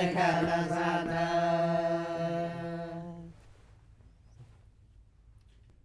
Sai, cara,